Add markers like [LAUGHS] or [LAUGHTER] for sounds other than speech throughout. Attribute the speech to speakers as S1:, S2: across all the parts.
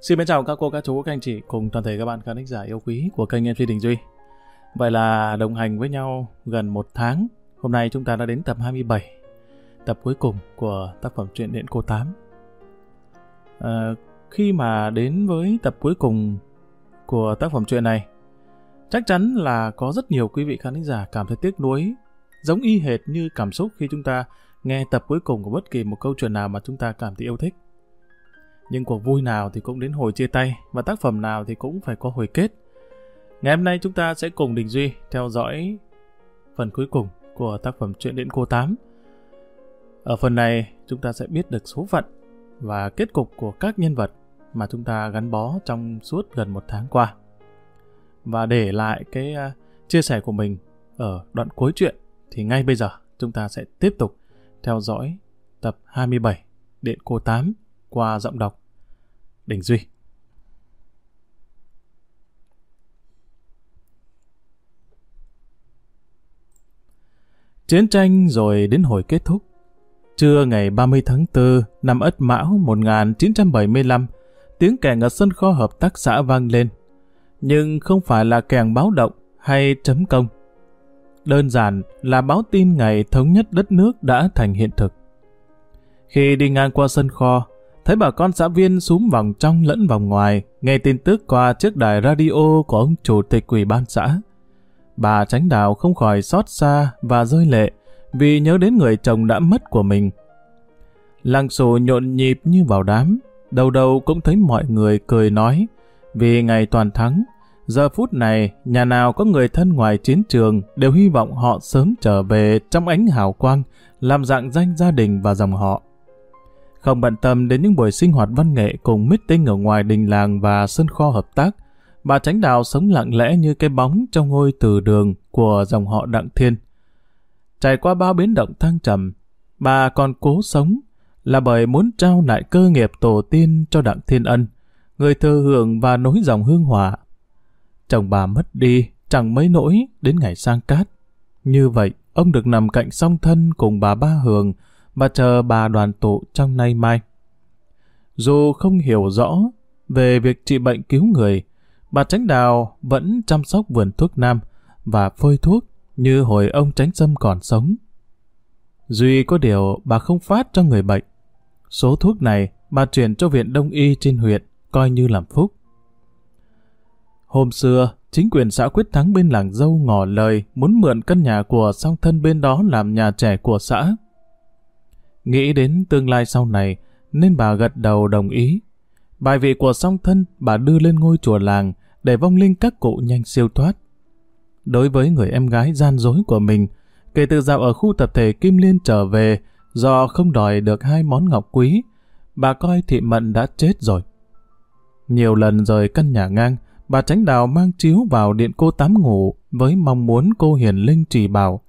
S1: Xin mến chào các cô, các chú, các anh chị cùng toàn thể các bạn khán giả yêu quý của kênh MC Đình Duy. Vậy là đồng hành với nhau gần một tháng. Hôm nay chúng ta đã đến tập 27, tập cuối cùng của tác phẩm truyện Điện Cô Tám. À, khi mà đến với tập cuối cùng của tác phẩm truyện này, chắc chắn là có rất nhiều quý vị khán giả cảm thấy tiếc nuối, giống y hệt như cảm xúc khi chúng ta nghe tập cuối cùng của bất kỳ một câu chuyện nào mà chúng ta cảm thấy yêu thích. Nhưng cuộc vui nào thì cũng đến hồi chia tay và tác phẩm nào thì cũng phải có hồi kết. Ngày hôm nay chúng ta sẽ cùng Đình Duy theo dõi phần cuối cùng của tác phẩm Chuyện Điện Cô Tám. Ở phần này, chúng ta sẽ biết được số phận và kết cục của các nhân vật mà chúng ta gắn bó trong suốt gần một tháng qua. Và để lại cái à, chia sẻ của mình ở đoạn cuối chuyện thì ngay bây giờ chúng ta sẽ tiếp tục theo dõi tập 27 Điện Cô Tám qua giọng đọc Đình Duy. Chiến tranh rồi đến hồi kết thúc. Trưa ngày 30 tháng 4 năm Ất Mão 1975, tiếng kèn ở sân kho hợp tác xã vang lên. Nhưng không phải là kèn báo động hay chấm công. Đơn giản là báo tin ngày thống nhất đất nước đã thành hiện thực. Khi đi ngang qua sân kho, thấy bà con xã viên súm vòng trong lẫn vòng ngoài, nghe tin tức qua chiếc đài radio của ông chủ tịch ủy ban xã. Bà tránh đạo không khỏi xót xa và rơi lệ vì nhớ đến người chồng đã mất của mình. Làng xù nhộn nhịp như vào đám, đầu đầu cũng thấy mọi người cười nói vì ngày toàn thắng. Giờ phút này, nhà nào có người thân ngoài chiến trường đều hy vọng họ sớm trở về trong ánh hào quang, làm dạng danh gia đình và dòng họ không bận tâm đến những buổi sinh hoạt văn nghệ cùng meeting ở ngoài đình làng và sân kho hợp tác, bà Tránh Đào sống lặng lẽ như cái bóng trong ngôi từ đường của dòng họ Đặng Thiên. Trải qua bao biến động thăng trầm, bà còn cố sống là bởi muốn trao lại cơ nghiệp tổ tiên cho Đặng Thiên Ân, người thừa hưởng và nối dòng hương hỏa. Chồng bà mất đi, chẳng mấy nỗi đến ngày sang cát. Như vậy, ông được nằm cạnh song thân cùng bà Ba Hường, và chờ bà đoàn tụ trong nay mai. Dù không hiểu rõ về việc trị bệnh cứu người, bà Tránh Đào vẫn chăm sóc vườn thuốc nam và phơi thuốc như hồi ông Tránh Sâm còn sống. Duy có điều bà không phát cho người bệnh. Số thuốc này bà chuyển cho viện đông y trên huyện, coi như làm phúc. Hôm xưa, chính quyền xã Quyết Thắng bên làng dâu ngỏ lời muốn mượn căn nhà của song thân bên đó làm nhà trẻ của xã. Nghĩ đến tương lai sau này, nên bà gật đầu đồng ý. Bài vị của song thân bà đưa lên ngôi chùa làng để vong linh các cụ nhanh siêu thoát. Đối với người em gái gian dối của mình, kể từ dạo ở khu tập thể Kim Liên trở về, do không đòi được hai món ngọc quý, bà coi thị mận đã chết rồi. Nhiều lần rời căn nhà ngang, bà tránh đào mang chiếu vào điện cô tám ngủ với mong muốn cô hiền linh trì bảo.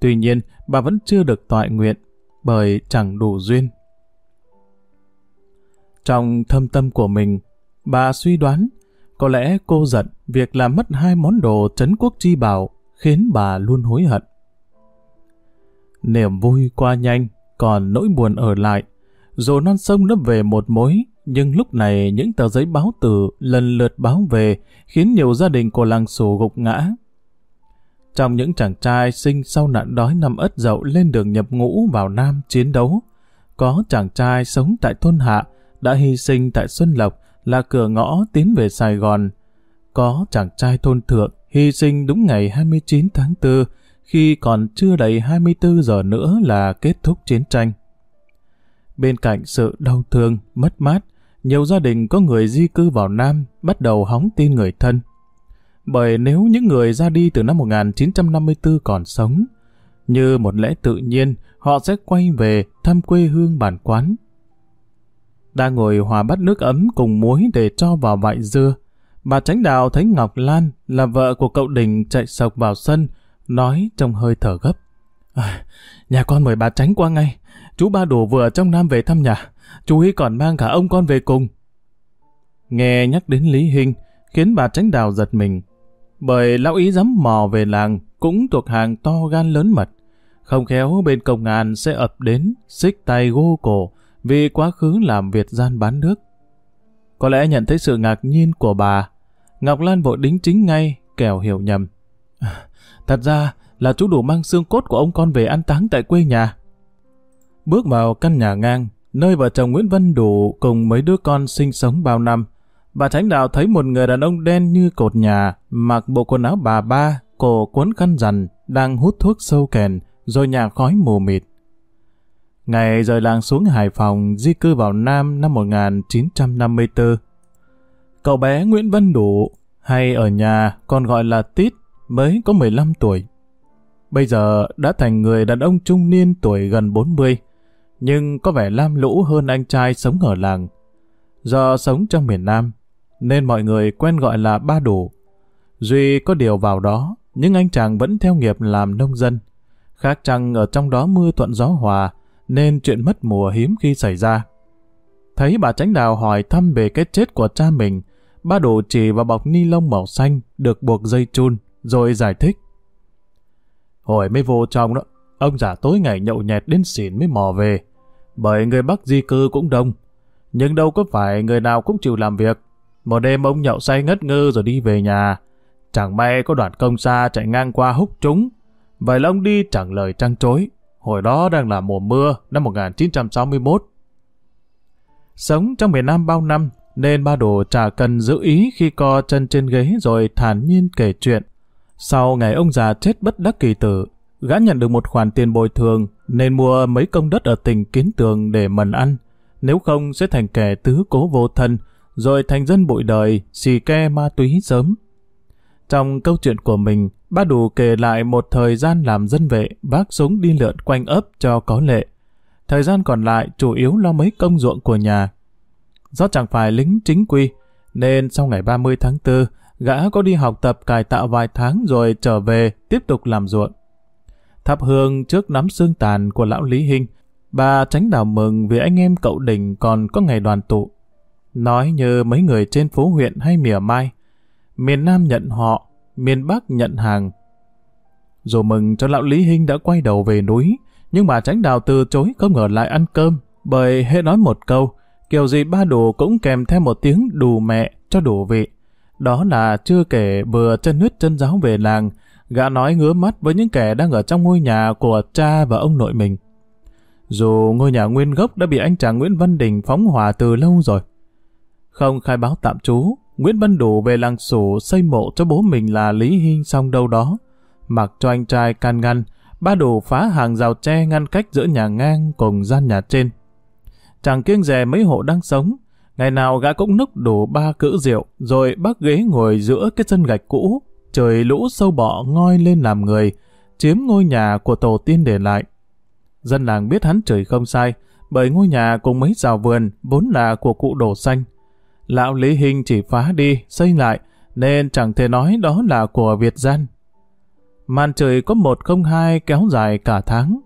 S1: Tuy nhiên, bà vẫn chưa được tọa nguyện bởi chẳng đủ duyên. Trong thâm tâm của mình, bà suy đoán có lẽ cô giận việc làm mất hai món đồ trấn quốc chi bảo khiến bà luôn hối hận. Niềm vui qua nhanh, còn nỗi buồn ở lại. Dù non sông lấp về một mối, nhưng lúc này những tờ giấy báo tử lần lượt báo về khiến nhiều gia đình của làng sù gục ngã. Trong những chàng trai sinh sau nạn đói năm ất dậu lên đường nhập ngũ vào Nam chiến đấu, có chàng trai sống tại thôn Hạ đã hy sinh tại Xuân Lộc là cửa ngõ tiến về Sài Gòn. Có chàng trai thôn Thượng hy sinh đúng ngày 29 tháng 4 khi còn chưa đầy 24 giờ nữa là kết thúc chiến tranh. Bên cạnh sự đau thương, mất mát, nhiều gia đình có người di cư vào Nam bắt đầu hóng tin người thân bởi nếu những người ra đi từ năm 1954 còn sống, như một lẽ tự nhiên, họ sẽ quay về thăm quê hương bản quán. Đang ngồi hòa bát nước ấm cùng muối để cho vào vại dưa, bà Tránh Đào thấy Ngọc Lan là vợ của cậu Đình chạy sộc vào sân, nói trong hơi thở gấp. À, nhà con mời bà Tránh qua ngay, chú ba đổ vừa trong Nam về thăm nhà, chú ý còn mang cả ông con về cùng. Nghe nhắc đến Lý hình khiến bà Tránh Đào giật mình, bởi lão ý dám mò về làng cũng thuộc hàng to gan lớn mật. Không khéo bên công an sẽ ập đến, xích tay gô cổ vì quá khứ làm việc gian bán nước. Có lẽ nhận thấy sự ngạc nhiên của bà, Ngọc Lan vội đính chính ngay, kẻo hiểu nhầm. [LAUGHS] Thật ra là chú đủ mang xương cốt của ông con về an táng tại quê nhà. Bước vào căn nhà ngang, nơi vợ chồng Nguyễn Văn Đủ cùng mấy đứa con sinh sống bao năm, bà Tránh Đạo thấy một người đàn ông đen như cột nhà, mặc bộ quần áo bà ba, cổ cuốn khăn rằn, đang hút thuốc sâu kèn, rồi nhà khói mù mịt. Ngày rời làng xuống Hải Phòng, di cư vào Nam năm 1954. Cậu bé Nguyễn Văn Đủ, hay ở nhà còn gọi là Tít, mới có 15 tuổi. Bây giờ đã thành người đàn ông trung niên tuổi gần 40, nhưng có vẻ lam lũ hơn anh trai sống ở làng. Do sống trong miền Nam, nên mọi người quen gọi là ba đủ. Duy có điều vào đó, nhưng anh chàng vẫn theo nghiệp làm nông dân. Khác chăng ở trong đó mưa thuận gió hòa, nên chuyện mất mùa hiếm khi xảy ra. Thấy bà Tránh Đào hỏi thăm về cái chết của cha mình, ba đủ chỉ vào bọc ni lông màu xanh được buộc dây chun, rồi giải thích. Hồi mới vô trong đó, ông giả tối ngày nhậu nhẹt đến xỉn mới mò về. Bởi người Bắc di cư cũng đông, nhưng đâu có phải người nào cũng chịu làm việc. Một đêm ông nhậu say ngất ngư rồi đi về nhà. Chẳng may có đoàn công xa chạy ngang qua húc chúng. Vậy là ông đi chẳng lời trăng chối. Hồi đó đang là mùa mưa năm 1961. Sống trong miền Nam bao năm, nên ba đồ chả cần giữ ý khi co chân trên ghế rồi thản nhiên kể chuyện. Sau ngày ông già chết bất đắc kỳ tử, gã nhận được một khoản tiền bồi thường nên mua mấy công đất ở tỉnh Kiến Tường để mần ăn. Nếu không sẽ thành kẻ tứ cố vô thân, rồi thành dân bụi đời, xì ke ma túy sớm. Trong câu chuyện của mình, ba đủ kể lại một thời gian làm dân vệ, vác súng đi lượn quanh ấp cho có lệ. Thời gian còn lại chủ yếu lo mấy công ruộng của nhà. Do chẳng phải lính chính quy, nên sau ngày 30 tháng 4, gã có đi học tập cải tạo vài tháng rồi trở về tiếp tục làm ruộng. Thắp hương trước nắm xương tàn của lão Lý Hinh, bà tránh đào mừng vì anh em cậu Đình còn có ngày đoàn tụ. Nói như mấy người trên phố huyện hay mỉa mai, miền Nam nhận họ, miền Bắc nhận hàng. Dù mừng cho lão Lý Hinh đã quay đầu về núi, nhưng bà tránh đào từ chối không ở lại ăn cơm, bởi hệ nói một câu, kiểu gì ba đồ cũng kèm theo một tiếng đù mẹ cho đủ vị. Đó là chưa kể vừa chân huyết chân giáo về làng, gã nói ngứa mắt với những kẻ đang ở trong ngôi nhà của cha và ông nội mình. Dù ngôi nhà nguyên gốc đã bị anh chàng Nguyễn Văn Đình phóng hỏa từ lâu rồi. Không khai báo tạm trú, Nguyễn Văn Đủ về làng sủ xây mộ cho bố mình là Lý Hinh xong đâu đó. Mặc cho anh trai can ngăn, ba đủ phá hàng rào tre ngăn cách giữa nhà ngang cùng gian nhà trên. Chẳng kiêng rè mấy hộ đang sống, ngày nào gã cũng núc đủ ba cữ rượu, rồi bác ghế ngồi giữa cái sân gạch cũ, trời lũ sâu bọ ngoi lên làm người, chiếm ngôi nhà của tổ tiên để lại. Dân làng biết hắn trời không sai, bởi ngôi nhà cùng mấy rào vườn vốn là của cụ đổ xanh. Lão Lý Hình chỉ phá đi, xây lại, nên chẳng thể nói đó là của Việt gian. Màn trời có một không hai kéo dài cả tháng.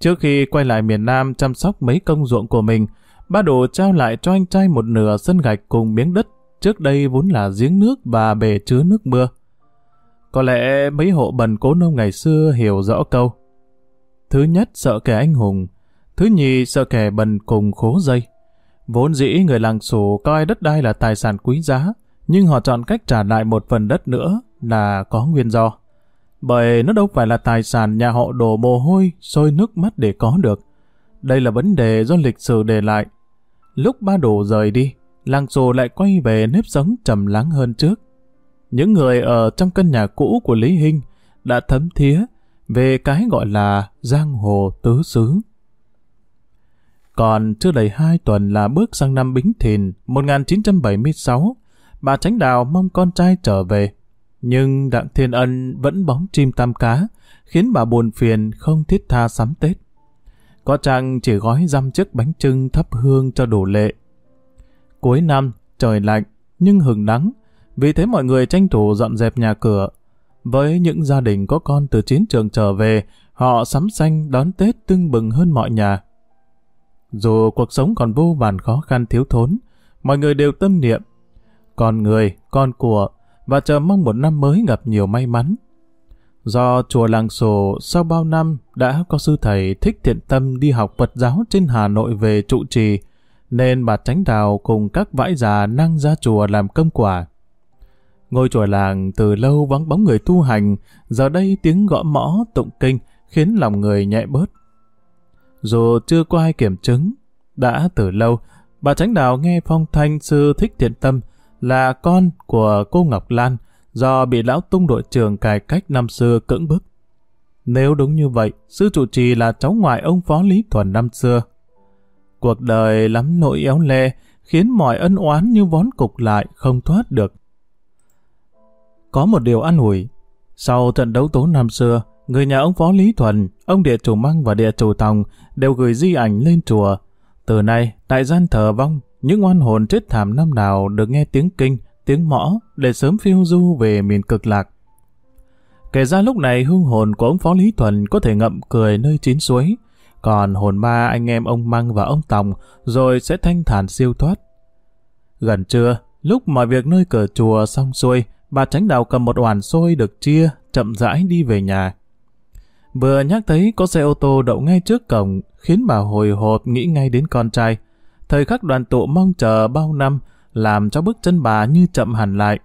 S1: Trước khi quay lại miền Nam chăm sóc mấy công ruộng của mình, ba đồ trao lại cho anh trai một nửa sân gạch cùng miếng đất, trước đây vốn là giếng nước và bể chứa nước mưa. Có lẽ mấy hộ bần cố nông ngày xưa hiểu rõ câu. Thứ nhất sợ kẻ anh hùng, thứ nhì sợ kẻ bần cùng khố dây. Vốn dĩ người làng sổ coi đất đai là tài sản quý giá, nhưng họ chọn cách trả lại một phần đất nữa là có nguyên do. Bởi nó đâu phải là tài sản nhà họ đổ mồ hôi, sôi nước mắt để có được. Đây là vấn đề do lịch sử để lại. Lúc ba đồ rời đi, làng sổ lại quay về nếp sống trầm lắng hơn trước. Những người ở trong căn nhà cũ của Lý Hinh đã thấm thía về cái gọi là giang hồ tứ xứ. Còn chưa đầy hai tuần là bước sang năm Bính Thìn 1976, bà Tránh Đào mong con trai trở về. Nhưng Đặng Thiên Ân vẫn bóng chim tam cá, khiến bà buồn phiền không thiết tha sắm Tết. Có chăng chỉ gói dăm chiếc bánh trưng thắp hương cho đủ lệ. Cuối năm, trời lạnh, nhưng hừng nắng, vì thế mọi người tranh thủ dọn dẹp nhà cửa. Với những gia đình có con từ chiến trường trở về, họ sắm xanh đón Tết tưng bừng hơn mọi nhà. Dù cuộc sống còn vô vàn khó khăn thiếu thốn, mọi người đều tâm niệm. Con người, con của, và chờ mong một năm mới gặp nhiều may mắn. Do chùa làng sổ sau bao năm đã có sư thầy thích thiện tâm đi học Phật giáo trên Hà Nội về trụ trì, nên bà Tránh Đào cùng các vãi già năng ra chùa làm công quả. Ngôi chùa làng từ lâu vắng bóng người tu hành, giờ đây tiếng gõ mõ tụng kinh khiến lòng người nhẹ bớt. Dù chưa có ai kiểm chứng, đã từ lâu, bà Tránh Đào nghe phong thanh sư Thích Thiện Tâm là con của cô Ngọc Lan do bị lão tung đội trưởng cải cách năm xưa cưỡng bức. Nếu đúng như vậy, sư trụ trì là cháu ngoại ông Phó Lý Thuần năm xưa. Cuộc đời lắm nỗi éo le, khiến mọi ân oán như vón cục lại không thoát được. Có một điều an ủi. Sau trận đấu tố năm xưa, người nhà ông Phó Lý Thuần, ông địa chủ Măng và địa chủ Tòng đều gửi di ảnh lên chùa. Từ nay, tại gian thờ vong, những oan hồn chết thảm năm nào được nghe tiếng kinh, tiếng mõ để sớm phiêu du về miền cực lạc. Kể ra lúc này hương hồn của ông Phó Lý Thuần có thể ngậm cười nơi chín suối, còn hồn ma anh em ông Măng và ông Tòng rồi sẽ thanh thản siêu thoát. Gần trưa, lúc mọi việc nơi cửa chùa xong xuôi, bà Tránh Đào cầm một oản xôi được chia, chậm rãi đi về nhà. Vừa nhắc thấy có xe ô tô đậu ngay trước cổng, khiến bà hồi hộp nghĩ ngay đến con trai. Thời khắc đoàn tụ mong chờ bao năm, làm cho bước chân bà như chậm hẳn lại.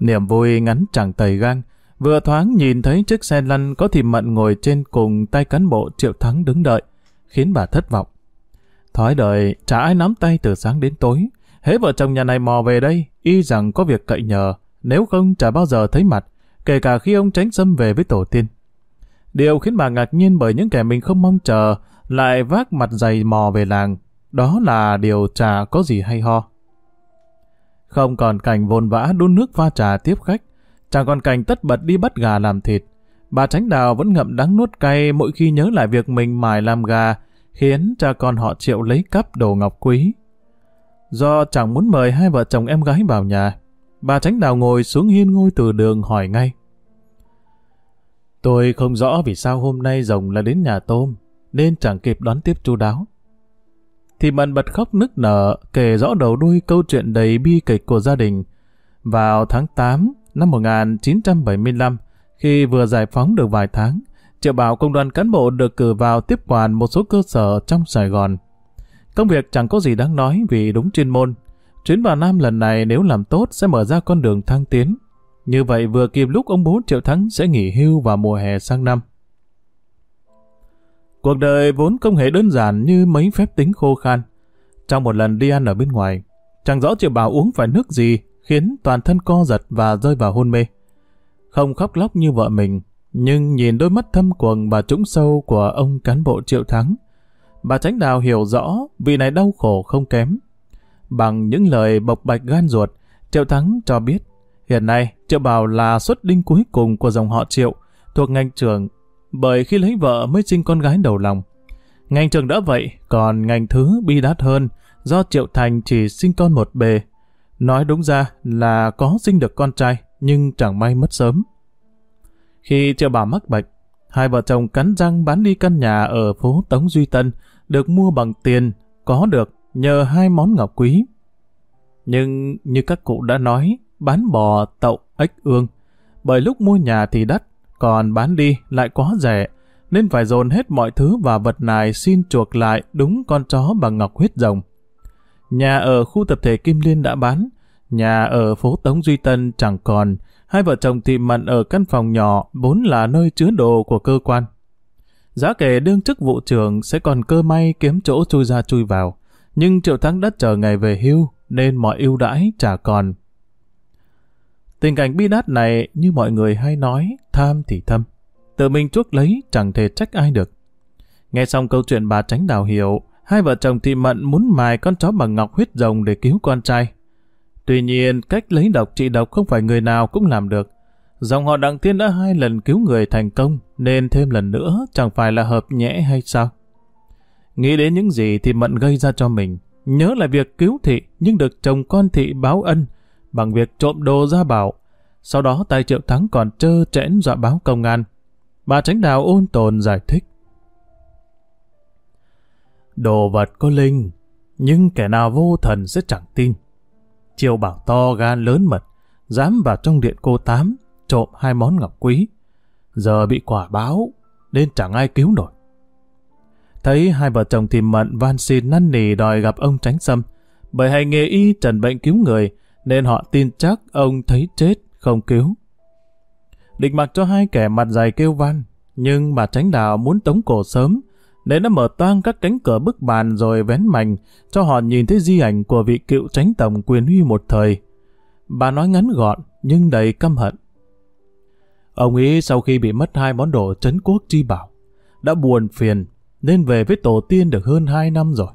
S1: Niềm vui ngắn chẳng tầy gan, vừa thoáng nhìn thấy chiếc xe lăn có thì mận ngồi trên cùng tay cán bộ Triệu Thắng đứng đợi, khiến bà thất vọng. Thói đời, chả ai nắm tay từ sáng đến tối. Hễ vợ chồng nhà này mò về đây, y rằng có việc cậy nhờ, nếu không chả bao giờ thấy mặt, kể cả khi ông tránh xâm về với tổ tiên. Điều khiến bà ngạc nhiên bởi những kẻ mình không mong chờ, lại vác mặt dày mò về làng, đó là điều trà có gì hay ho. Không còn cảnh vồn vã đun nước pha trà tiếp khách, chẳng còn cảnh tất bật đi bắt gà làm thịt. Bà Tránh Đào vẫn ngậm đắng nuốt cay mỗi khi nhớ lại việc mình mài làm gà, khiến cha con họ triệu lấy cắp đồ ngọc quý. Do chẳng muốn mời hai vợ chồng em gái vào nhà, bà Tránh Đào ngồi xuống hiên ngôi từ đường hỏi ngay. Tôi không rõ vì sao hôm nay rồng là đến nhà tôm, nên chẳng kịp đón tiếp chu đáo thì mận bật khóc nức nở kể rõ đầu đuôi câu chuyện đầy bi kịch của gia đình. Vào tháng 8 năm 1975, khi vừa giải phóng được vài tháng, Triệu Bảo công đoàn cán bộ được cử vào tiếp quản một số cơ sở trong Sài Gòn. Công việc chẳng có gì đáng nói vì đúng chuyên môn. Chuyến vào Nam lần này nếu làm tốt sẽ mở ra con đường thăng tiến. Như vậy vừa kịp lúc ông bố Triệu Thắng sẽ nghỉ hưu vào mùa hè sang năm. Cuộc đời vốn không hề đơn giản như mấy phép tính khô khan. Trong một lần đi ăn ở bên ngoài, chẳng rõ triệu bảo uống phải nước gì khiến toàn thân co giật và rơi vào hôn mê. Không khóc lóc như vợ mình, nhưng nhìn đôi mắt thâm quầng và trũng sâu của ông cán bộ triệu thắng, bà Tránh Đào hiểu rõ vị này đau khổ không kém. Bằng những lời bộc bạch gan ruột, Triệu Thắng cho biết hiện nay Triệu Bảo là xuất đinh cuối cùng của dòng họ Triệu, thuộc ngành trưởng bởi khi lấy vợ mới sinh con gái đầu lòng. Ngành trường đã vậy, còn ngành thứ bi đát hơn, do Triệu Thành chỉ sinh con một bề. Nói đúng ra là có sinh được con trai, nhưng chẳng may mất sớm. Khi Triệu Bảo mắc bệnh, hai vợ chồng cắn răng bán đi căn nhà ở phố Tống Duy Tân, được mua bằng tiền, có được nhờ hai món ngọc quý. Nhưng như các cụ đã nói, bán bò, tậu, ếch ương. Bởi lúc mua nhà thì đắt, còn bán đi lại quá rẻ, nên phải dồn hết mọi thứ và vật này xin chuộc lại đúng con chó bằng ngọc huyết rồng. Nhà ở khu tập thể Kim Liên đã bán, nhà ở phố Tống Duy Tân chẳng còn, hai vợ chồng thị mận ở căn phòng nhỏ vốn là nơi chứa đồ của cơ quan. Giá kể đương chức vụ trưởng sẽ còn cơ may kiếm chỗ chui ra chui vào, nhưng Triệu Thắng đất chờ ngày về hưu nên mọi ưu đãi chả còn. Tình cảnh bi đát này như mọi người hay nói, tham thì thâm. Tự mình chuốc lấy chẳng thể trách ai được. Nghe xong câu chuyện bà tránh đào hiểu, hai vợ chồng thị mận muốn mài con chó bằng ngọc huyết rồng để cứu con trai. Tuy nhiên, cách lấy độc trị độc không phải người nào cũng làm được. Dòng họ Đặng Tiên đã hai lần cứu người thành công, nên thêm lần nữa chẳng phải là hợp nhẽ hay sao? Nghĩ đến những gì thì mận gây ra cho mình. Nhớ lại việc cứu thị nhưng được chồng con thị báo ân bằng việc trộm đồ ra bảo. Sau đó tay triệu thắng còn trơ trẽn dọa báo công an. Bà tránh đào ôn tồn giải thích. Đồ vật có linh, nhưng kẻ nào vô thần sẽ chẳng tin. Triều bảo to gan lớn mật, dám vào trong điện cô Tám, trộm hai món ngọc quý. Giờ bị quả báo, nên chẳng ai cứu nổi. thấy hai vợ chồng thì mận van xin năn nỉ đòi gặp ông tránh xâm. Bởi hành nghề y trần bệnh cứu người, nên họ tin chắc ông thấy chết, không cứu. Định mặc cho hai kẻ mặt dày kêu van, nhưng mà tránh đạo muốn tống cổ sớm, nên đã mở toang các cánh cửa bức bàn rồi vén mảnh, cho họ nhìn thấy di ảnh của vị cựu tránh tổng quyền huy một thời. Bà nói ngắn gọn, nhưng đầy căm hận. Ông ấy sau khi bị mất hai món đồ trấn quốc chi bảo, đã buồn phiền, nên về với tổ tiên được hơn hai năm rồi.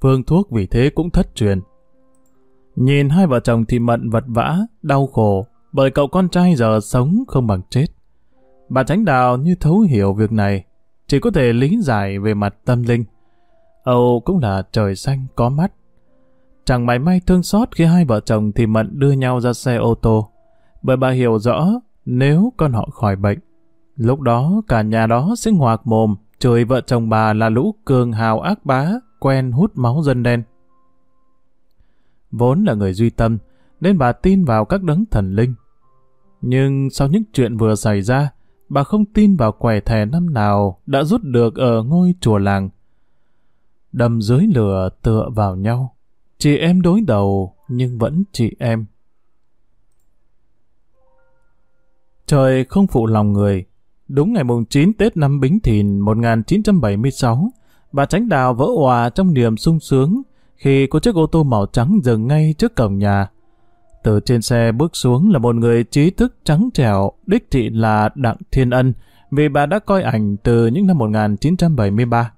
S1: Phương thuốc vì thế cũng thất truyền. Nhìn hai vợ chồng thì mận vật vã, đau khổ, bởi cậu con trai giờ sống không bằng chết. Bà Tránh Đào như thấu hiểu việc này, chỉ có thể lý giải về mặt tâm linh. Âu cũng là trời xanh có mắt. Chẳng mảy may thương xót khi hai vợ chồng thì mận đưa nhau ra xe ô tô, bởi bà hiểu rõ nếu con họ khỏi bệnh, lúc đó cả nhà đó sẽ ngoạc mồm, chửi vợ chồng bà là lũ cường hào ác bá, quen hút máu dân đen. Vốn là người duy tâm, nên bà tin vào các đấng thần linh. Nhưng sau những chuyện vừa xảy ra, bà không tin vào quẻ thẻ năm nào đã rút được ở ngôi chùa làng. Đầm dưới lửa tựa vào nhau, chị em đối đầu nhưng vẫn chị em. Trời không phụ lòng người. Đúng ngày mùng 9 Tết năm Bính Thìn 1976, bà Tránh Đào vỡ hòa trong niềm sung sướng khi có chiếc ô tô màu trắng dừng ngay trước cổng nhà. Từ trên xe bước xuống là một người trí thức trắng trẻo, đích thị là Đặng Thiên Ân, vì bà đã coi ảnh từ những năm 1973.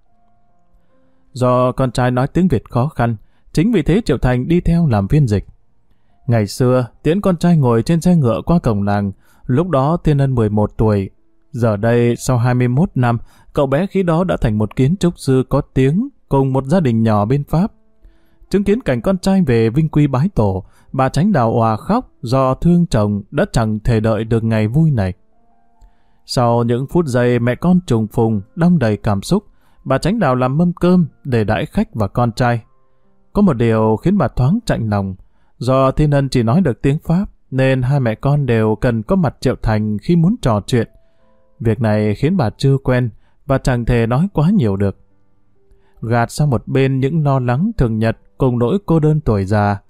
S1: Do con trai nói tiếng Việt khó khăn, chính vì thế Triệu Thành đi theo làm phiên dịch. Ngày xưa, tiễn con trai ngồi trên xe ngựa qua cổng làng, lúc đó Thiên Ân 11 tuổi. Giờ đây, sau 21 năm, cậu bé khi đó đã thành một kiến trúc sư có tiếng cùng một gia đình nhỏ bên Pháp. Chứng kiến cảnh con trai về vinh quy bái tổ, bà tránh đào hòa khóc do thương chồng đã chẳng thể đợi được ngày vui này. Sau những phút giây mẹ con trùng phùng, đong đầy cảm xúc, bà tránh đào làm mâm cơm để đãi khách và con trai. Có một điều khiến bà thoáng chạnh lòng, do Thiên Ân chỉ nói được tiếng Pháp, nên hai mẹ con đều cần có mặt Triệu Thành khi muốn trò chuyện. Việc này khiến bà chưa quen và chẳng thể nói quá nhiều được. Gạt sang một bên những lo lắng thường nhật cùng nỗi cô đơn tuổi già.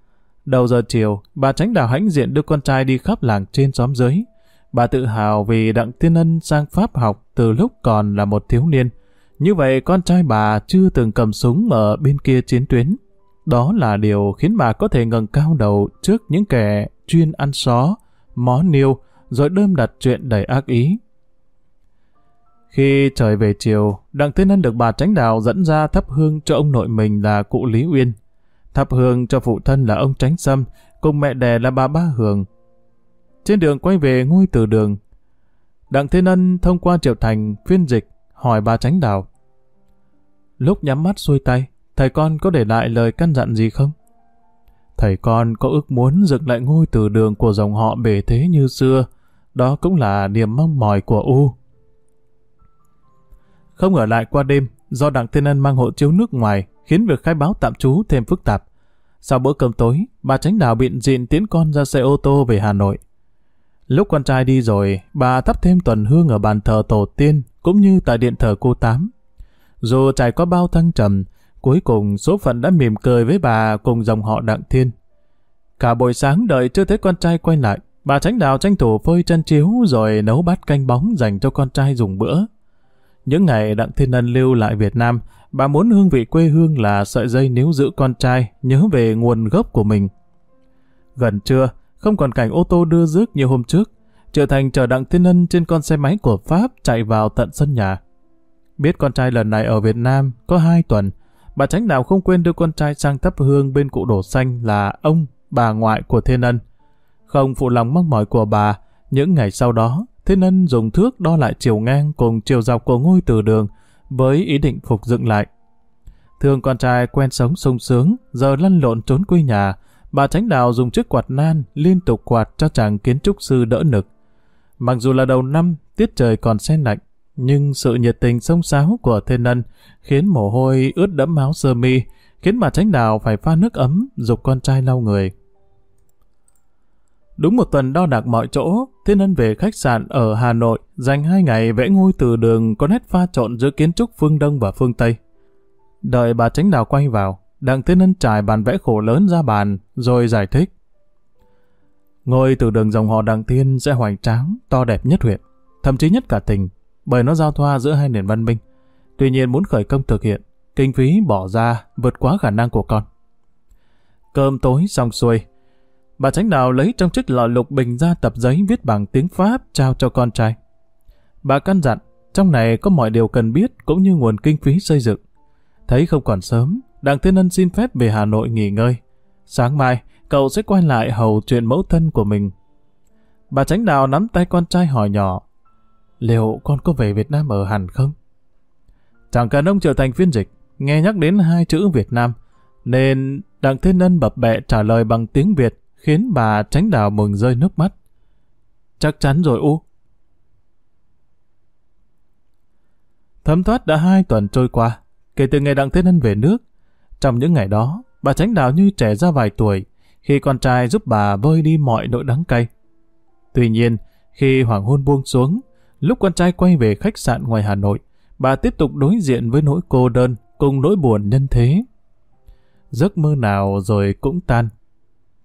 S1: Đầu giờ chiều, bà tránh đào hãnh diện đưa con trai đi khắp làng trên xóm dưới. Bà tự hào vì Đặng Tiên Ân sang Pháp học từ lúc còn là một thiếu niên. Như vậy con trai bà chưa từng cầm súng ở bên kia chiến tuyến. Đó là điều khiến bà có thể ngẩng cao đầu trước những kẻ chuyên ăn xó, mó niêu, rồi đơm đặt chuyện đầy ác ý. Khi trời về chiều, Đặng Thiên Ân được bà Tránh Đào dẫn ra thắp hương cho ông nội mình là cụ Lý Uyên. Thắp hương cho phụ thân là ông Tránh Sâm, cùng mẹ đẻ là bà Ba Hường. Trên đường quay về ngôi từ đường, Đặng Thiên Ân thông qua Triệu Thành phiên dịch hỏi bà Tránh Đào. Lúc nhắm mắt xuôi tay, thầy con có để lại lời căn dặn gì không? Thầy con có ước muốn dựng lại ngôi từ đường của dòng họ bể thế như xưa, đó cũng là niềm mong mỏi của U. Không ở lại qua đêm, do Đặng Thiên Ân mang hộ chiếu nước ngoài, khiến việc khai báo tạm trú thêm phức tạp. Sau bữa cơm tối, bà tránh đào biện diện tiến con ra xe ô tô về Hà Nội. Lúc con trai đi rồi, bà thắp thêm tuần hương ở bàn thờ tổ tiên, cũng như tại điện thờ cô Tám. Dù trải qua bao thăng trầm, Cuối cùng số phận đã mỉm cười với bà cùng dòng họ Đặng Thiên. Cả buổi sáng đợi chưa thấy con trai quay lại, bà tránh đào tranh thủ phơi chân chiếu rồi nấu bát canh bóng dành cho con trai dùng bữa. Những ngày Đặng Thiên Ân lưu lại Việt Nam, bà muốn hương vị quê hương là sợi dây níu giữ con trai, nhớ về nguồn gốc của mình. Gần trưa, không còn cảnh ô tô đưa rước như hôm trước, trở thành chờ Đặng Thiên Ân trên con xe máy của Pháp chạy vào tận sân nhà. Biết con trai lần này ở Việt Nam có hai tuần, bà tránh đạo không quên đưa con trai sang thắp hương bên cụ đổ xanh là ông, bà ngoại của Thiên Ân. Không phụ lòng mong mỏi của bà, những ngày sau đó, Thiên Ân dùng thước đo lại chiều ngang cùng chiều dọc của ngôi từ đường, với ý định phục dựng lại. Thương con trai quen sống sung sướng, giờ lăn lộn trốn quê nhà, bà tránh đào dùng chiếc quạt nan liên tục quạt cho chàng kiến trúc sư đỡ nực. Mặc dù là đầu năm, tiết trời còn xe lạnh, nhưng sự nhiệt tình sông sáo của Thiên Ân khiến mồ hôi ướt đẫm áo sơ mi, khiến bà tránh đào phải pha nước ấm, dục con trai lau người. Đúng một tuần đo đạc mọi chỗ, Thiên Ân về khách sạn ở Hà Nội, dành hai ngày vẽ ngôi từ đường có nét pha trộn giữa kiến trúc phương Đông và phương Tây. Đợi bà tránh đào quay vào, đặng Thiên ân trải bàn vẽ khổ lớn ra bàn, rồi giải thích. Ngôi từ đường dòng họ đặng Thiên sẽ hoành tráng, to đẹp nhất huyện, thậm chí nhất cả tỉnh, bởi nó giao thoa giữa hai nền văn minh. Tuy nhiên muốn khởi công thực hiện, kinh phí bỏ ra vượt quá khả năng của con. Cơm tối xong xuôi, bà Tránh Đào lấy trong chiếc lọ lục bình ra tập giấy viết bằng tiếng Pháp trao cho con trai. Bà căn dặn, trong này có mọi điều cần biết cũng như nguồn kinh phí xây dựng. Thấy không còn sớm, Đặng Thiên Ân xin phép về Hà Nội nghỉ ngơi. Sáng mai, cậu sẽ quay lại hầu chuyện mẫu thân của mình. Bà Tránh Đào nắm tay con trai hỏi nhỏ, liệu con có về Việt Nam ở hẳn không? Chẳng cần ông trở thành phiên dịch, nghe nhắc đến hai chữ Việt Nam, nên Đặng Thiên Ân bập bẹ trả lời bằng tiếng Việt, khiến bà Tránh Đào mừng rơi nước mắt. Chắc chắn rồi U. Thấm thoát đã hai tuần trôi qua, kể từ ngày Đặng Thiên Ân về nước. Trong những ngày đó, bà Tránh Đào như trẻ ra vài tuổi, khi con trai giúp bà vơi đi mọi nỗi đắng cay. Tuy nhiên, khi hoàng hôn buông xuống, lúc con trai quay về khách sạn ngoài Hà Nội, bà tiếp tục đối diện với nỗi cô đơn cùng nỗi buồn nhân thế. Giấc mơ nào rồi cũng tan.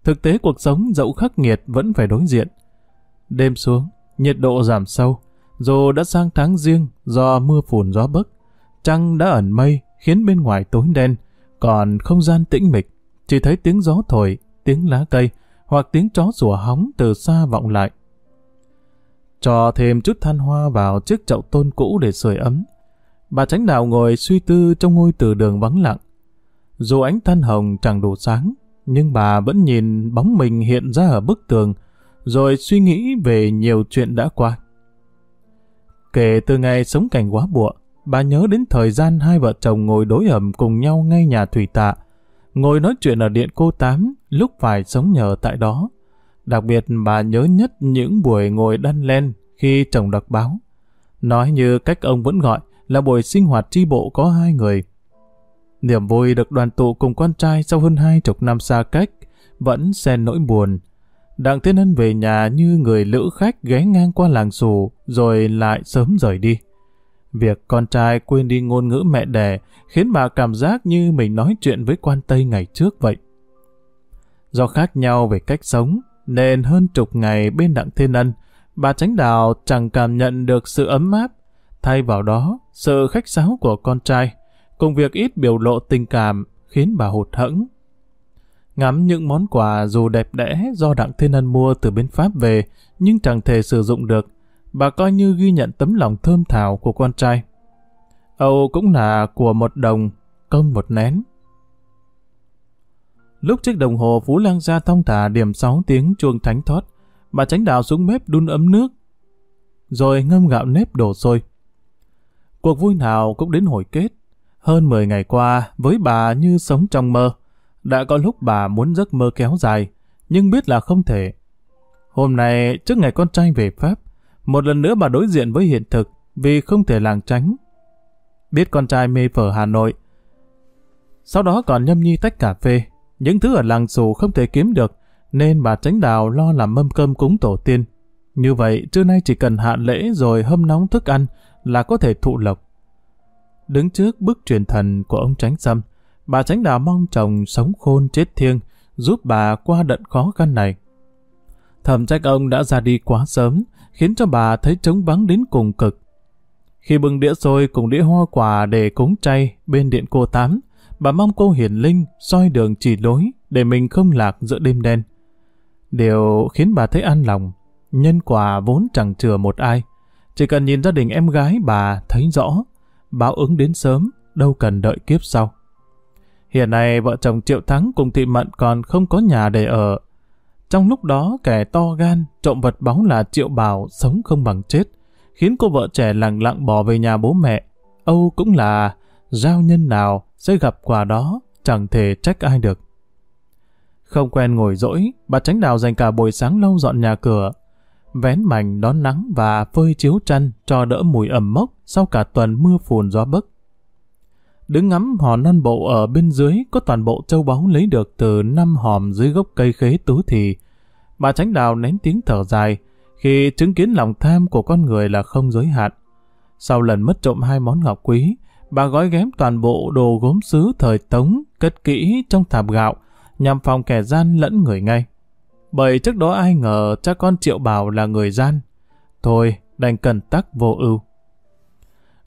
S1: Thực tế cuộc sống dẫu khắc nghiệt vẫn phải đối diện. Đêm xuống, nhiệt độ giảm sâu, dù đã sang tháng riêng do mưa phùn gió bấc, trăng đã ẩn mây khiến bên ngoài tối đen, còn không gian tĩnh mịch, chỉ thấy tiếng gió thổi, tiếng lá cây hoặc tiếng chó sủa hóng từ xa vọng lại. Cho thêm chút than hoa vào chiếc chậu tôn cũ để sưởi ấm. Bà tránh đạo ngồi suy tư trong ngôi từ đường vắng lặng. Dù ánh than hồng chẳng đủ sáng, nhưng bà vẫn nhìn bóng mình hiện ra ở bức tường, rồi suy nghĩ về nhiều chuyện đã qua. Kể từ ngày sống cảnh quá bụa, bà nhớ đến thời gian hai vợ chồng ngồi đối ẩm cùng nhau ngay nhà thủy tạ, ngồi nói chuyện ở điện cô Tám lúc phải sống nhờ tại đó. Đặc biệt bà nhớ nhất những buổi ngồi đan len khi chồng đọc báo. Nói như cách ông vẫn gọi là buổi sinh hoạt tri bộ có hai người. Niềm vui được đoàn tụ cùng con trai sau hơn hai chục năm xa cách vẫn xen nỗi buồn. Đặng Thiên Ân về nhà như người lữ khách ghé ngang qua làng xù rồi lại sớm rời đi. Việc con trai quên đi ngôn ngữ mẹ đẻ khiến bà cảm giác như mình nói chuyện với quan Tây ngày trước vậy. Do khác nhau về cách sống, nên hơn chục ngày bên Đặng Thiên Ân, bà Tránh Đào chẳng cảm nhận được sự ấm áp. Thay vào đó, sự khách sáo của con trai, cùng việc ít biểu lộ tình cảm khiến bà hụt hẫng. Ngắm những món quà dù đẹp đẽ do Đặng Thiên Ân mua từ bên Pháp về, nhưng chẳng thể sử dụng được, bà coi như ghi nhận tấm lòng thơm thảo của con trai. Âu cũng là của một đồng, công một nén. Lúc chiếc đồng hồ Phú Lang ra thông thả điểm 6 tiếng chuông thánh thoát, bà tránh đào xuống bếp đun ấm nước, rồi ngâm gạo nếp đổ sôi. Cuộc vui nào cũng đến hồi kết. Hơn 10 ngày qua, với bà như sống trong mơ. Đã có lúc bà muốn giấc mơ kéo dài, nhưng biết là không thể. Hôm nay, trước ngày con trai về Pháp, một lần nữa bà đối diện với hiện thực vì không thể làng tránh. Biết con trai mê phở Hà Nội. Sau đó còn nhâm nhi tách cà phê, những thứ ở làng xù không thể kiếm được, nên bà tránh đào lo làm mâm cơm cúng tổ tiên. Như vậy, trưa nay chỉ cần hạn lễ rồi hâm nóng thức ăn là có thể thụ lộc. Đứng trước bức truyền thần của ông tránh xâm, bà tránh đào mong chồng sống khôn chết thiêng, giúp bà qua đận khó khăn này. Thầm trách ông đã ra đi quá sớm, khiến cho bà thấy trống vắng đến cùng cực. Khi bưng đĩa xôi cùng đĩa hoa quả để cúng chay bên điện cô Tám, bà mong cô hiển linh soi đường chỉ lối để mình không lạc giữa đêm đen. Điều khiến bà thấy an lòng, nhân quả vốn chẳng chừa một ai. Chỉ cần nhìn gia đình em gái bà thấy rõ, báo ứng đến sớm, đâu cần đợi kiếp sau. Hiện nay vợ chồng Triệu Thắng cùng Thị Mận còn không có nhà để ở. Trong lúc đó kẻ to gan, trộm vật báu là Triệu Bảo sống không bằng chết, khiến cô vợ trẻ lặng lặng bỏ về nhà bố mẹ. Âu cũng là giao nhân nào sẽ gặp quả đó, chẳng thể trách ai được. Không quen ngồi dỗi, bà tránh đào dành cả buổi sáng lâu dọn nhà cửa, vén mảnh đón nắng và phơi chiếu chăn cho đỡ mùi ẩm mốc sau cả tuần mưa phùn gió bấc. Đứng ngắm hòn non bộ ở bên dưới có toàn bộ châu báu lấy được từ năm hòm dưới gốc cây khế tứ thì. Bà tránh đào nén tiếng thở dài khi chứng kiến lòng tham của con người là không giới hạn. Sau lần mất trộm hai món ngọc quý, bà gói ghém toàn bộ đồ gốm sứ thời Tống cất kỹ trong thạp gạo, nhằm phòng kẻ gian lẫn người ngay. Bởi trước đó ai ngờ cha con Triệu Bảo là người gian. Thôi, đành cần tắc vô ưu.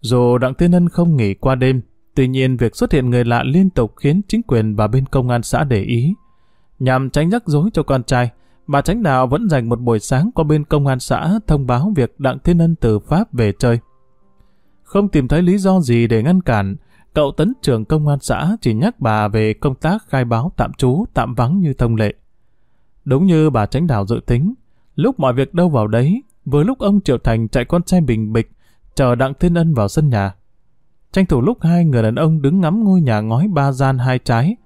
S1: Dù Đặng Thiên Ân không nghỉ qua đêm, tuy nhiên việc xuất hiện người lạ liên tục khiến chính quyền và bên công an xã để ý. Nhằm tránh rắc rối cho con trai, bà Tránh Đạo vẫn dành một buổi sáng qua bên công an xã thông báo việc Đặng Thiên Ân từ Pháp về chơi. Không tìm thấy lý do gì để ngăn cản, cậu tấn trưởng công an xã chỉ nhắc bà về công tác khai báo tạm trú, tạm vắng như thông lệ. Đúng như bà Tránh đảo dự tính, lúc mọi việc đâu vào đấy, vừa lúc ông Triệu Thành chạy con xe bình bịch, chờ Đặng Thiên Ân vào sân nhà. Tranh thủ lúc hai người đàn ông đứng ngắm ngôi nhà ngói ba gian hai trái,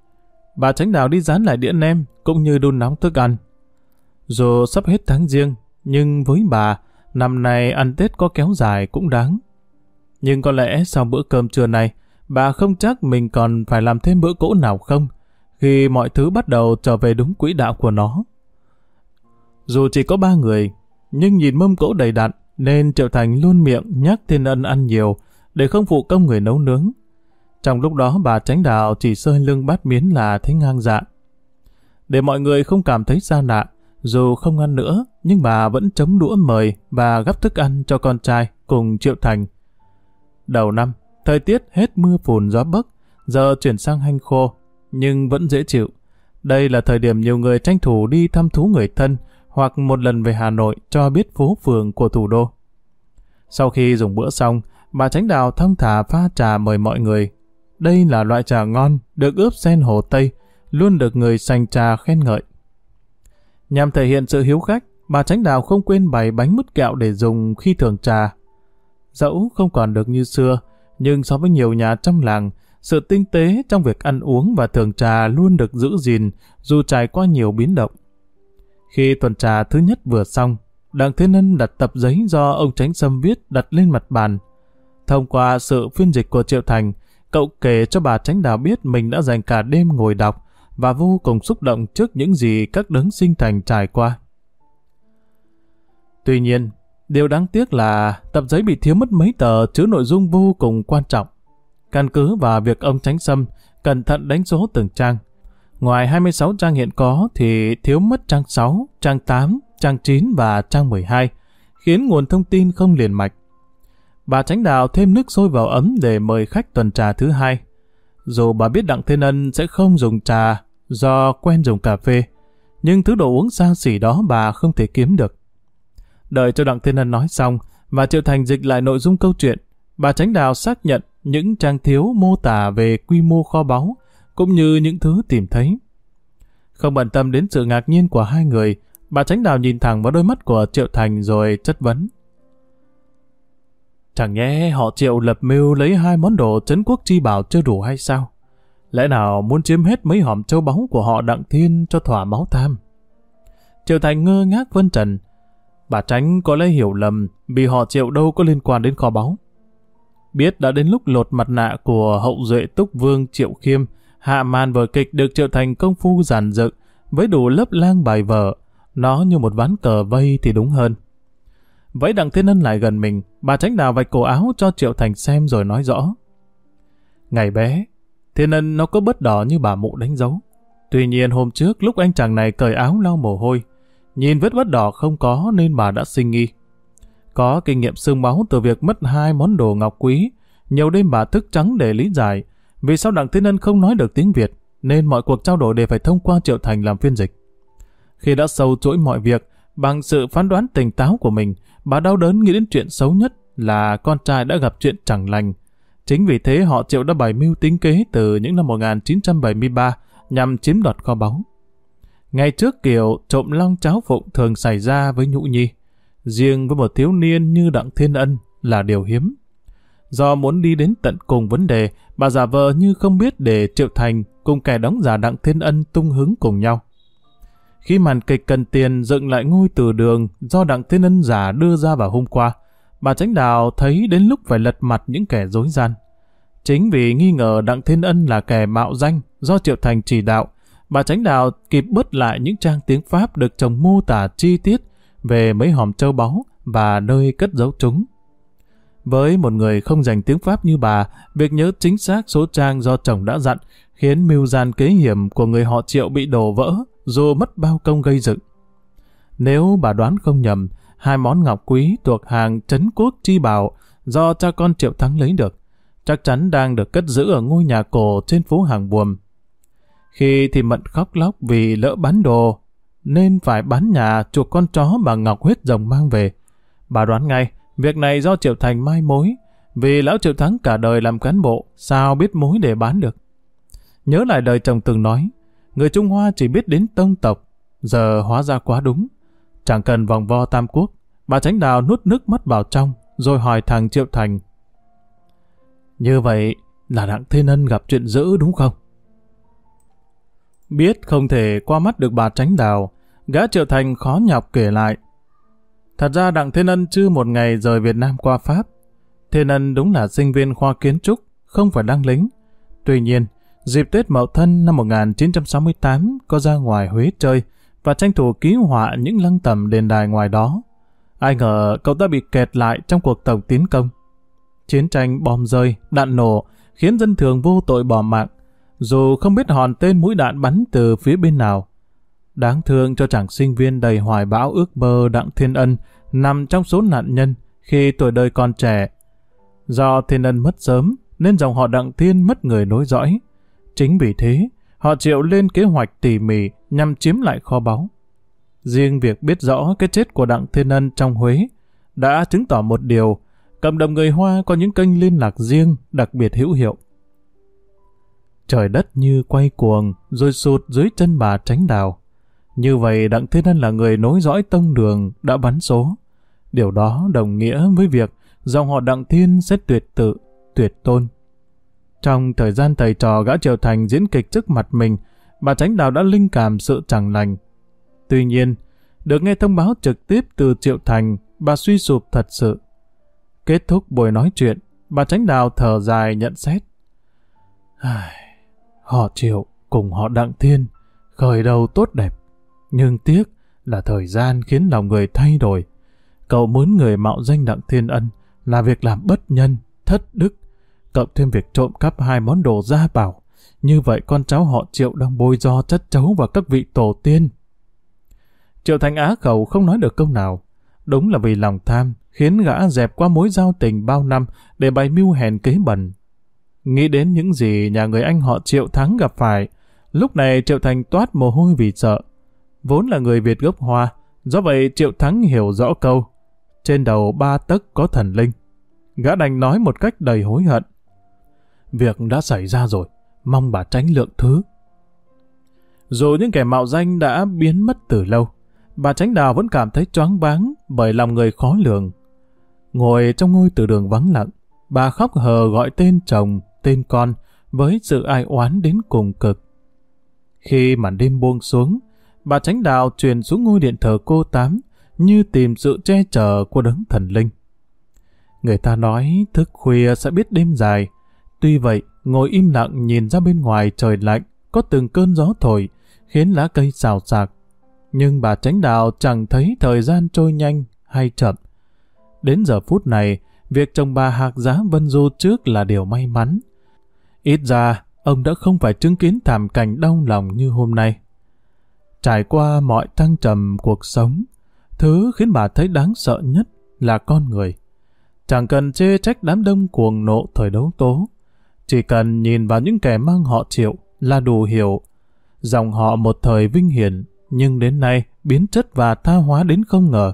S1: bà Tránh đảo đi dán lại đĩa nem cũng như đun nóng thức ăn. Dù sắp hết tháng riêng, nhưng với bà, năm nay ăn Tết có kéo dài cũng đáng. Nhưng có lẽ sau bữa cơm trưa này, bà không chắc mình còn phải làm thêm bữa cỗ nào không, khi mọi thứ bắt đầu trở về đúng quỹ đạo của nó. Dù chỉ có ba người, nhưng nhìn mâm cỗ đầy đặn, nên Triệu Thành luôn miệng nhắc Thiên Ân ăn nhiều, để không phụ công người nấu nướng. Trong lúc đó bà tránh đạo chỉ sơi lưng bát miến là thấy ngang dạ. Để mọi người không cảm thấy xa lạ, dù không ăn nữa, nhưng bà vẫn chống đũa mời và gắp thức ăn cho con trai cùng Triệu Thành. Đầu năm, thời tiết hết mưa phùn gió bấc, giờ chuyển sang hanh khô, nhưng vẫn dễ chịu. Đây là thời điểm nhiều người tranh thủ đi thăm thú người thân hoặc một lần về Hà Nội cho biết phố phường của thủ đô. Sau khi dùng bữa xong, bà Tránh Đào thông thả pha trà mời mọi người. Đây là loại trà ngon, được ướp sen hồ Tây, luôn được người sành trà khen ngợi. Nhằm thể hiện sự hiếu khách, bà Tránh Đào không quên bày bánh mứt kẹo để dùng khi thưởng trà. Dẫu không còn được như xưa, nhưng so với nhiều nhà trong làng, sự tinh tế trong việc ăn uống và thường trà luôn được giữ gìn dù trải qua nhiều biến động. Khi tuần trà thứ nhất vừa xong, Đặng Thiên Ân đặt tập giấy do ông Tránh Sâm viết đặt lên mặt bàn. Thông qua sự phiên dịch của Triệu Thành, cậu kể cho bà Tránh Đào biết mình đã dành cả đêm ngồi đọc và vô cùng xúc động trước những gì các đấng sinh thành trải qua. Tuy nhiên, điều đáng tiếc là tập giấy bị thiếu mất mấy tờ chứa nội dung vô cùng quan trọng. Căn cứ vào việc ông Tránh xâm cẩn thận đánh số từng trang. Ngoài 26 trang hiện có thì thiếu mất trang 6, trang 8, trang 9 và trang 12, khiến nguồn thông tin không liền mạch. Bà Tránh Đào thêm nước sôi vào ấm để mời khách tuần trà thứ hai. Dù bà biết Đặng Thiên Ân sẽ không dùng trà do quen dùng cà phê, nhưng thứ đồ uống xa xỉ đó bà không thể kiếm được. Đợi cho Đặng Thiên Ân nói xong và Triệu Thành dịch lại nội dung câu chuyện, bà Tránh Đào xác nhận những trang thiếu mô tả về quy mô kho báu cũng như những thứ tìm thấy. Không bận tâm đến sự ngạc nhiên của hai người, bà Tránh Đào nhìn thẳng vào đôi mắt của Triệu Thành rồi chất vấn. Chẳng nhẽ họ Triệu lập mưu lấy hai món đồ trấn quốc chi bảo chưa đủ hay sao? Lẽ nào muốn chiếm hết mấy hòm châu báu của họ Đặng Thiên cho thỏa máu tham? Triệu Thành ngơ ngác vân trần. Bà Tránh có lẽ hiểu lầm vì họ Triệu đâu có liên quan đến kho báu. Biết đã đến lúc lột mặt nạ của hậu duệ túc vương Triệu Khiêm, hạ màn vở kịch được Triệu Thành công phu giản dựng với đủ lớp lang bài vở, nó như một ván cờ vây thì đúng hơn. vẫy Đặng Thiên Ân lại gần mình, bà tránh đào vạch cổ áo cho Triệu Thành xem rồi nói rõ. Ngày bé, Thiên Ân nó có bớt đỏ như bà mụ đánh dấu. Tuy nhiên hôm trước lúc anh chàng này cởi áo lau mồ hôi, nhìn vết bớt đỏ không có nên bà đã sinh nghi. Có kinh nghiệm xương máu từ việc mất hai món đồ ngọc quý, nhiều đêm bà thức trắng để lý giải vì sao Đặng Thiên Ân không nói được tiếng Việt nên mọi cuộc trao đổi đều phải thông qua Triệu Thành làm phiên dịch. Khi đã sâu chuỗi mọi việc, bằng sự phán đoán tỉnh táo của mình, bà đau đớn nghĩ đến chuyện xấu nhất là con trai đã gặp chuyện chẳng lành. Chính vì thế họ Triệu đã bày mưu tính kế từ những năm 1973 nhằm chiếm đoạt kho báu. Ngày trước kiểu trộm long cháo phụng thường xảy ra với Nhũ Nhi. Riêng với một thiếu niên như Đặng Thiên Ân là điều hiếm. Do muốn đi đến tận cùng vấn đề, bà giả vờ như không biết để Triệu Thành cùng kẻ đóng giả Đặng Thiên Ân tung hứng cùng nhau. Khi màn kịch cần tiền dựng lại ngôi từ đường do Đặng Thiên Ân giả đưa ra vào hôm qua, bà Tránh Đào thấy đến lúc phải lật mặt những kẻ dối gian. Chính vì nghi ngờ Đặng Thiên Ân là kẻ mạo danh do Triệu Thành chỉ đạo, bà Tránh Đào kịp bớt lại những trang tiếng Pháp được chồng mô tả chi tiết về mấy hòm châu báu và nơi cất giấu chúng. Với một người không dành tiếng Pháp như bà, việc nhớ chính xác số trang do chồng đã dặn khiến mưu gian kế hiểm của người họ triệu bị đổ vỡ, dù mất bao công gây dựng. Nếu bà đoán không nhầm, hai món ngọc quý thuộc hàng trấn quốc chi bảo do cha con triệu thắng lấy được, chắc chắn đang được cất giữ ở ngôi nhà cổ trên phố hàng buồm. Khi thì mận khóc lóc vì lỡ bán đồ, nên phải bán nhà chuộc con chó mà Ngọc huyết rồng mang về. Bà đoán ngay, việc này do Triệu Thành mai mối, vì lão Triệu Thắng cả đời làm cán bộ, sao biết mối để bán được. Nhớ lại đời chồng từng nói, người Trung Hoa chỉ biết đến tông tộc, giờ hóa ra quá đúng. Chẳng cần vòng vo tam quốc, bà tránh đào nuốt nước mắt vào trong, rồi hỏi thằng Triệu Thành. Như vậy là Đặng Thiên Ân gặp chuyện dữ đúng không? Biết không thể qua mắt được bà tránh đào, gã Triệu Thành khó nhọc kể lại. Thật ra Đặng Thiên Ân chưa một ngày rời Việt Nam qua Pháp. Thiên Ân đúng là sinh viên khoa kiến trúc, không phải đăng lính. Tuy nhiên, dịp Tết Mậu Thân năm 1968 có ra ngoài Huế chơi và tranh thủ ký họa những lăng tầm đền đài ngoài đó. Ai ngờ cậu ta bị kẹt lại trong cuộc tổng tiến công. Chiến tranh bom rơi, đạn nổ, khiến dân thường vô tội bỏ mạng, dù không biết hòn tên mũi đạn bắn từ phía bên nào. Đáng thương cho chàng sinh viên đầy hoài bão ước mơ Đặng Thiên Ân nằm trong số nạn nhân khi tuổi đời còn trẻ. Do Thiên Ân mất sớm, nên dòng họ Đặng Thiên mất người nối dõi. Chính vì thế, họ triệu lên kế hoạch tỉ mỉ nhằm chiếm lại kho báu. Riêng việc biết rõ cái chết của Đặng Thiên Ân trong Huế đã chứng tỏ một điều, cộng đồng người Hoa có những kênh liên lạc riêng đặc biệt hữu hiệu. Trời đất như quay cuồng rồi sụt dưới chân bà tránh đào. Như vậy Đặng Thiên Đan là người nối dõi tông đường đã bắn số. Điều đó đồng nghĩa với việc dòng họ Đặng Thiên sẽ tuyệt tự, tuyệt tôn. Trong thời gian thầy trò gã Triều Thành diễn kịch trước mặt mình, bà Tránh Đào đã linh cảm sự chẳng lành. Tuy nhiên, được nghe thông báo trực tiếp từ Triệu Thành, bà suy sụp thật sự. Kết thúc buổi nói chuyện, bà Tránh Đào thở dài nhận xét. Họ Triệu cùng họ Đặng Thiên khởi đầu tốt đẹp, nhưng tiếc là thời gian khiến lòng người thay đổi. Cậu muốn người mạo danh Đặng Thiên Ân là việc làm bất nhân, thất đức, cộng thêm việc trộm cắp hai món đồ gia bảo. Như vậy con cháu họ Triệu đang bôi do chất chấu vào các vị tổ tiên. Triệu Thành Á khẩu không nói được câu nào. Đúng là vì lòng tham, khiến gã dẹp qua mối giao tình bao năm để bày mưu hèn kế bẩn. Nghĩ đến những gì nhà người anh họ Triệu Thắng gặp phải, lúc này Triệu Thành toát mồ hôi vì sợ. Vốn là người Việt gốc Hoa, do vậy Triệu Thắng hiểu rõ câu, trên đầu ba tấc có thần linh. Gã đành nói một cách đầy hối hận. Việc đã xảy ra rồi, mong bà tránh lượng thứ. Dù những kẻ mạo danh đã biến mất từ lâu, bà tránh đào vẫn cảm thấy choáng váng bởi lòng người khó lường. Ngồi trong ngôi từ đường vắng lặng, bà khóc hờ gọi tên chồng, tên con với sự ai oán đến cùng cực. Khi màn đêm buông xuống, bà tránh đào truyền xuống ngôi điện thờ cô Tám như tìm sự che chở của đấng thần linh. Người ta nói thức khuya sẽ biết đêm dài. Tuy vậy, ngồi im lặng nhìn ra bên ngoài trời lạnh, có từng cơn gió thổi, khiến lá cây xào xạc. Nhưng bà tránh đạo chẳng thấy thời gian trôi nhanh hay chậm. Đến giờ phút này, việc chồng bà hạc giá Vân Du trước là điều may mắn. Ít ra, ông đã không phải chứng kiến thảm cảnh đau lòng như hôm nay. Trải qua mọi thăng trầm cuộc sống, thứ khiến bà thấy đáng sợ nhất là con người. Chẳng cần chê trách đám đông cuồng nộ thời đấu tố. Chỉ cần nhìn vào những kẻ mang họ triệu là đủ hiểu. Dòng họ một thời vinh hiển, nhưng đến nay biến chất và tha hóa đến không ngờ.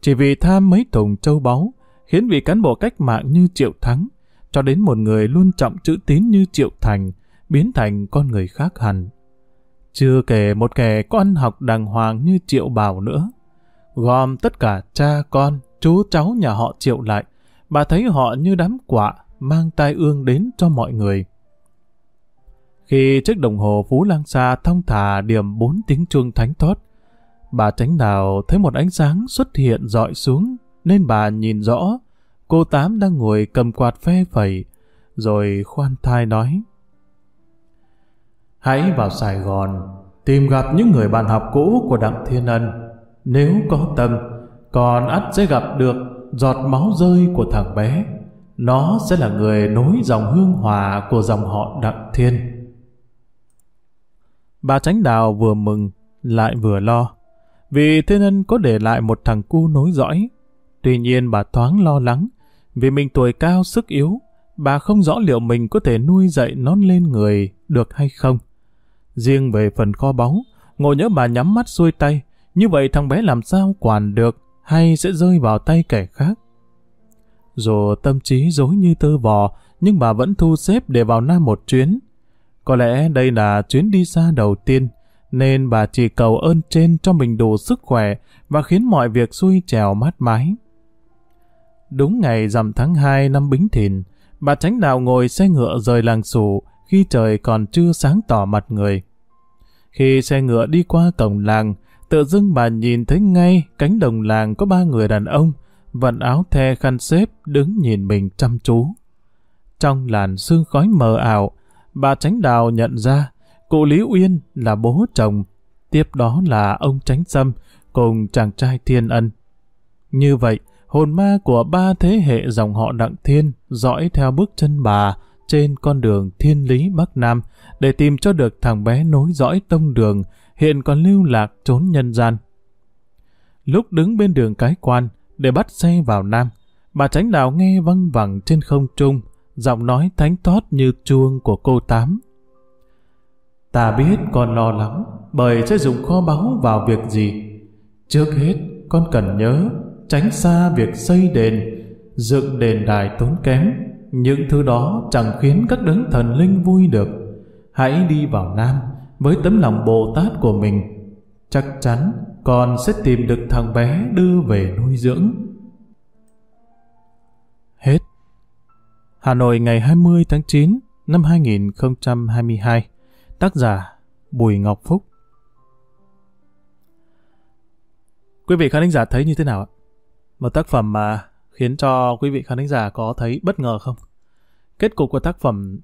S1: Chỉ vì tham mấy thùng châu báu, khiến vị cán bộ cách mạng như Triệu Thắng, cho đến một người luôn trọng chữ tín như Triệu Thành, biến thành con người khác hẳn. Chưa kể một kẻ có ăn học đàng hoàng như Triệu Bảo nữa. Gom tất cả cha con, chú cháu nhà họ triệu lại, bà thấy họ như đám quạ mang tai ương đến cho mọi người. Khi chiếc đồng hồ Phú Lang Sa thong thả điểm bốn tiếng chuông thánh thoát, bà tránh đào thấy một ánh sáng xuất hiện dọi xuống, nên bà nhìn rõ cô Tám đang ngồi cầm quạt phe phẩy, rồi khoan thai nói. Hãy vào Sài Gòn, tìm gặp những người bạn học cũ của Đặng Thiên Ân. Nếu có tâm, còn ắt sẽ gặp được giọt máu rơi của thằng bé, nó sẽ là người nối dòng hương hòa của dòng họ Đặng Thiên. Bà Tránh Đào vừa mừng, lại vừa lo, vì Thiên Ân có để lại một thằng cu nối dõi. Tuy nhiên bà thoáng lo lắng, vì mình tuổi cao sức yếu, bà không rõ liệu mình có thể nuôi dạy nó lên người được hay không. Riêng về phần kho báu, ngộ nhớ bà nhắm mắt xuôi tay, như vậy thằng bé làm sao quản được hay sẽ rơi vào tay kẻ khác. Dù tâm trí dối như tơ vò, nhưng bà vẫn thu xếp để vào Nam một chuyến. Có lẽ đây là chuyến đi xa đầu tiên, nên bà chỉ cầu ơn trên cho mình đủ sức khỏe và khiến mọi việc xuôi trèo mát mái. Đúng ngày rằm tháng 2 năm Bính Thìn, bà Tránh Đạo ngồi xe ngựa rời làng sủ khi trời còn chưa sáng tỏ mặt người. Khi xe ngựa đi qua cổng làng, tự dưng bà nhìn thấy ngay cánh đồng làng có ba người đàn ông, vận áo the khăn xếp đứng nhìn mình chăm chú. Trong làn sương khói mờ ảo, bà Tránh Đào nhận ra cụ Lý Uyên là bố chồng, tiếp đó là ông Tránh Sâm cùng chàng trai Thiên Ân. Như vậy, hồn ma của ba thế hệ dòng họ Đặng Thiên dõi theo bước chân bà trên con đường thiên lý Bắc Nam để tìm cho được thằng bé nối dõi tông đường hiện còn lưu lạc trốn nhân gian. Lúc đứng bên đường cái quan để bắt xe vào Nam, bà tránh đạo nghe văng vẳng trên không trung, giọng nói thánh thót như chuông của cô Tám. Ta biết con lo lắng bởi sẽ dùng kho báu vào việc gì. Trước hết, con cần nhớ tránh xa việc xây đền, dựng đền đài tốn kém. Những thứ đó chẳng khiến các đấng thần linh vui được. Hãy đi vào Nam với tấm lòng Bồ Tát của mình. Chắc chắn con sẽ tìm được thằng bé đưa về nuôi dưỡng. Hết Hà Nội, ngày 20 tháng 9 năm 2022 Tác giả Bùi Ngọc Phúc Quý vị khán giả thấy như thế nào ạ? Một tác phẩm mà khiến cho quý vị khán thính giả có thấy bất ngờ không? Kết cục của tác phẩm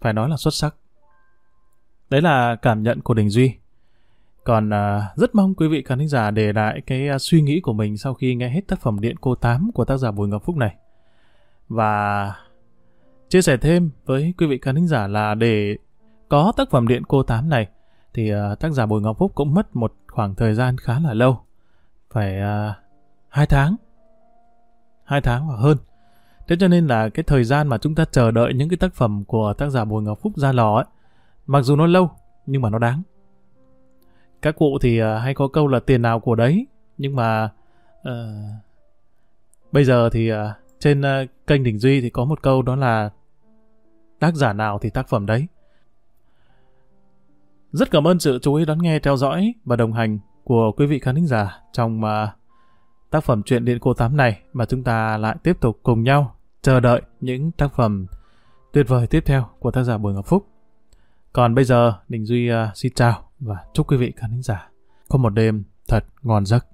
S1: phải nói là xuất sắc. Đấy là cảm nhận của Đình Duy. Còn uh, rất mong quý vị khán thính giả để lại cái uh, suy nghĩ của mình sau khi nghe hết tác phẩm Điện Cô Tám của tác giả Bùi Ngọc Phúc này. Và chia sẻ thêm với quý vị khán thính giả là để có tác phẩm Điện Cô Tám này thì uh, tác giả Bùi Ngọc Phúc cũng mất một khoảng thời gian khá là lâu. Phải uh, hai tháng. Hai tháng hoặc hơn. Thế cho nên là cái thời gian mà chúng ta chờ đợi những cái tác phẩm của tác giả Bùi Ngọc Phúc ra lò ấy, mặc dù nó lâu, nhưng mà nó đáng. Các cụ thì à, hay có câu là tiền nào của đấy, nhưng mà uh, bây giờ thì uh, trên uh, kênh Đình Duy thì có một câu đó là tác giả nào thì tác phẩm đấy. Rất cảm ơn sự chú ý đón nghe, theo dõi và đồng hành của quý vị khán giả trong uh, tác phẩm truyện Điện Cô Tám này mà chúng ta lại tiếp tục cùng nhau chờ đợi những tác phẩm tuyệt vời tiếp theo của tác giả Bùi Ngọc Phúc. Còn bây giờ, Đình Duy uh, xin chào và chúc quý vị khán giả có một đêm thật ngon giấc.